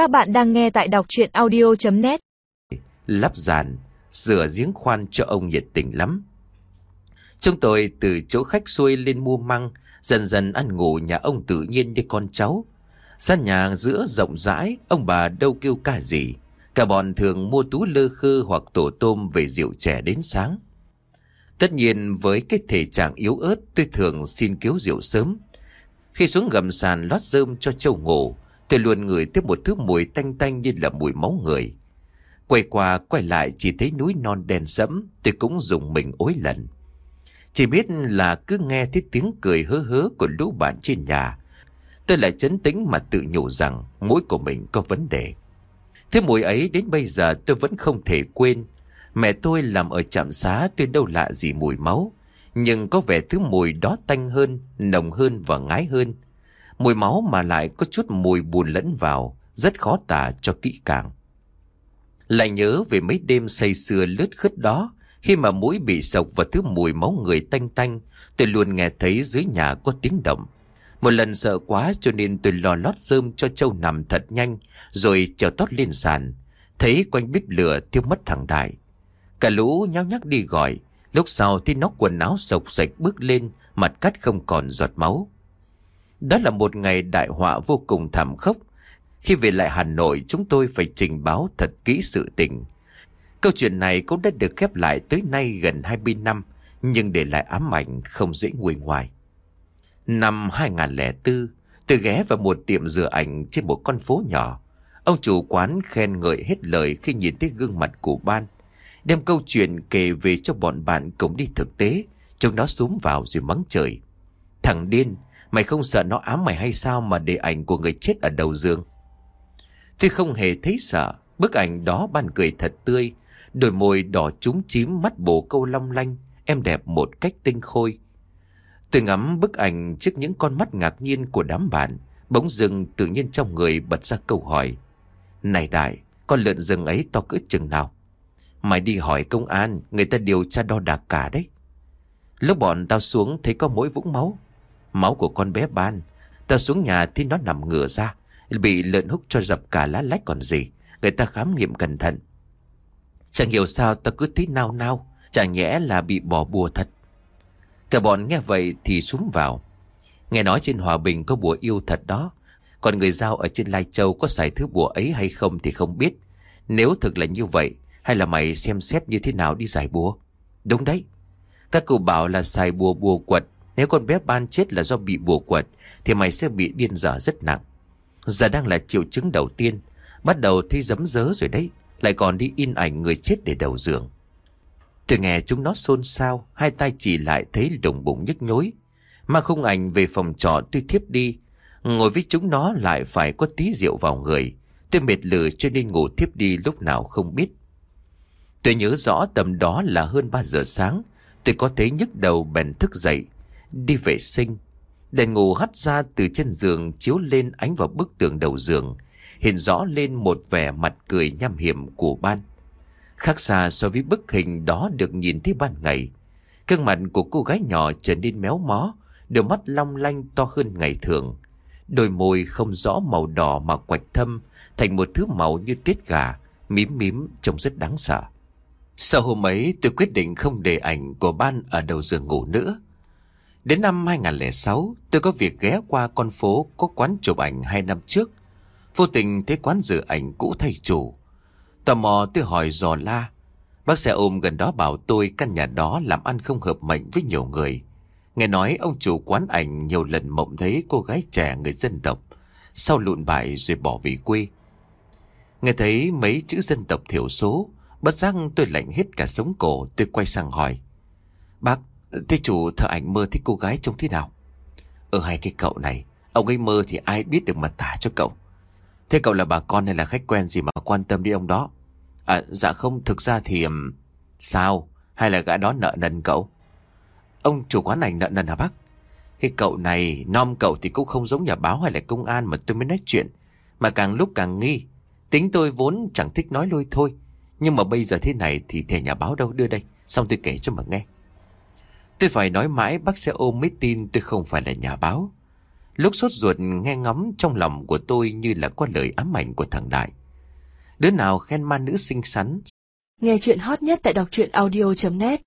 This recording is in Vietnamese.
Các bạn đang nghe tại đọc chuyện audio.net Lắp giàn, rửa giếng khoan cho ông nhiệt tình lắm. Chúng tôi từ chỗ khách xuôi lên mua măng, dần dần ăn ngủ nhà ông tự nhiên như con cháu. Gian nhà giữa rộng rãi, ông bà đâu kêu cả gì. Cả bọn thường mua tú lơ khơ hoặc tổ tôm về rượu chè đến sáng. Tất nhiên với cái thể trạng yếu ớt tôi thường xin cứu rượu sớm. Khi xuống gầm sàn lót rơm cho châu ngủ, tôi luôn ngửi tiếp một thứ mùi tanh tanh như là mùi máu người. Quay qua quay lại chỉ thấy núi non đen sẫm, tôi cũng dùng mình ối lần. Chỉ biết là cứ nghe thấy tiếng cười hớ hớ của lũ bạn trên nhà. Tôi lại chấn tĩnh mà tự nhủ rằng mũi của mình có vấn đề. Thế mùi ấy đến bây giờ tôi vẫn không thể quên. Mẹ tôi làm ở trạm xá tôi đâu lạ gì mùi máu. Nhưng có vẻ thứ mùi đó tanh hơn, nồng hơn và ngái hơn. Mùi máu mà lại có chút mùi buồn lẫn vào, rất khó tả cho kỹ càng. Lại nhớ về mấy đêm say sưa lướt khứt đó, khi mà mũi bị sộc và thứ mùi máu người tanh tanh, tôi luôn nghe thấy dưới nhà có tiếng động. Một lần sợ quá cho nên tôi lò lót rơm cho châu nằm thật nhanh, rồi trèo tót lên sàn. Thấy quanh bếp lửa thiêu mất thằng Đại. Cả lũ nhao nhắc đi gọi, lúc sau thì nó quần áo sộc sạch bước lên, mặt cắt không còn giọt máu. Đó là một ngày đại họa vô cùng thảm khốc. Khi về lại Hà Nội chúng tôi phải trình báo thật kỹ sự tình. Câu chuyện này cũng đã được khép lại tới nay gần 20 năm, nhưng để lại ám ảnh không dễ nguôi ngoài. Năm 2004, tôi ghé vào một tiệm rửa ảnh trên một con phố nhỏ. Ông chủ quán khen ngợi hết lời khi nhìn thấy gương mặt của ban. Đem câu chuyện kể về cho bọn bạn cùng đi thực tế, chúng nó xuống vào rồi mắng trời. Thằng điên, mày không sợ nó ám mày hay sao mà để ảnh của người chết ở đầu giường? Tôi không hề thấy sợ, bức ảnh đó ban cười thật tươi, đôi môi đỏ trúng chím mắt bồ câu long lanh, em đẹp một cách tinh khôi. Tôi ngắm bức ảnh trước những con mắt ngạc nhiên của đám bạn, bỗng dưng tự nhiên trong người bật ra câu hỏi. Này đại, con lợn rừng ấy to cỡ chừng nào? Mày đi hỏi công an, người ta điều tra đo đạc cả đấy. Lúc bọn tao xuống thấy có mỗi vũng máu. Máu của con bé ban. ta xuống nhà thì nó nằm ngửa ra. Bị lợn húc cho dập cả lá lách còn gì. Người ta khám nghiệm cẩn thận. Chẳng hiểu sao ta cứ thấy nao nao. Chẳng nhẽ là bị bỏ bùa thật. Cả bọn nghe vậy thì xuống vào. Nghe nói trên Hòa Bình có bùa yêu thật đó. Còn người giao ở trên Lai Châu có xài thứ bùa ấy hay không thì không biết. Nếu thực là như vậy, hay là mày xem xét như thế nào đi giải bùa? Đúng đấy. Các cụ bảo là xài bùa bùa quật. Nếu con bé ban chết là do bị bùa quật, thì mày sẽ bị điên dở rất nặng. Giờ đang là triệu chứng đầu tiên. Bắt đầu thấy giấm dớ rồi đấy. Lại còn đi in ảnh người chết để đầu giường. Tôi nghe chúng nó xôn xao, hai tay chỉ lại thấy đồng bụng nhức nhối. Mà không ảnh về phòng trọ tôi thiếp đi. Ngồi với chúng nó lại phải có tí rượu vào người. Tôi mệt lử cho nên ngủ thiếp đi lúc nào không biết. Tôi nhớ rõ tầm đó là hơn 3 giờ sáng. Tôi có thấy nhức đầu bèn thức dậy. Đi vệ sinh. Đèn ngủ hắt ra từ chân giường chiếu lên ánh vào bức tường đầu giường. Hiện rõ lên một vẻ mặt cười nham hiểm của ban. Khác xa so với bức hình đó được nhìn thấy ban ngày. Cương mặt của cô gái nhỏ trở nên méo mó, đôi mắt long lanh to hơn ngày thường. Đôi môi không rõ màu đỏ mà quạch thâm, thành một thứ màu như tiết gà, mím mím trông rất đáng sợ. Sau hôm ấy tôi quyết định không để ảnh của ban ở đầu giường ngủ nữa. Đến năm 2006 tôi có việc ghé qua con phố có quán chụp ảnh hai năm trước. Vô tình thấy quán dự ảnh cũ thay chủ. Tò mò tôi hỏi dò la. Bác xe ôm gần đó bảo tôi căn nhà đó làm ăn không hợp mệnh với nhiều người. Nghe nói ông chủ quán ảnh nhiều lần mộng thấy cô gái trẻ người dân tộc. Sau lụn bại rồi bỏ về quê. Nghe thấy mấy chữ dân tộc thiểu số. Bất giác tôi lạnh hết cả sống cổ Tôi quay sang hỏi Bác, thế chủ thợ ảnh mơ thích cô gái trông thế nào? Ở hai cái cậu này Ông ấy mơ thì ai biết được mà tả cho cậu Thế cậu là bà con hay là khách quen gì mà quan tâm đi ông đó? À dạ không, thực ra thì... Sao? Hay là gã đó nợ nần cậu? Ông chủ quán ảnh nợ nần hả bác? Cái cậu này, nom cậu thì cũng không giống nhà báo hay là công an mà tôi mới nói chuyện. Mà càng lúc càng nghi. Tính tôi vốn chẳng thích nói lôi thôi. Nhưng mà bây giờ thế này thì thẻ nhà báo đâu đưa đây. Xong tôi kể cho mà nghe. Tôi phải nói mãi bác sẽ ôm mới tin tôi không phải là nhà báo. Lúc sốt ruột nghe ngóng trong lòng của tôi như là có lời ám ảnh của thằng Đại. Đứa nào khen ma nữ xinh xắn. Nghe chuyện hot nhất tại đọc truyện audio.net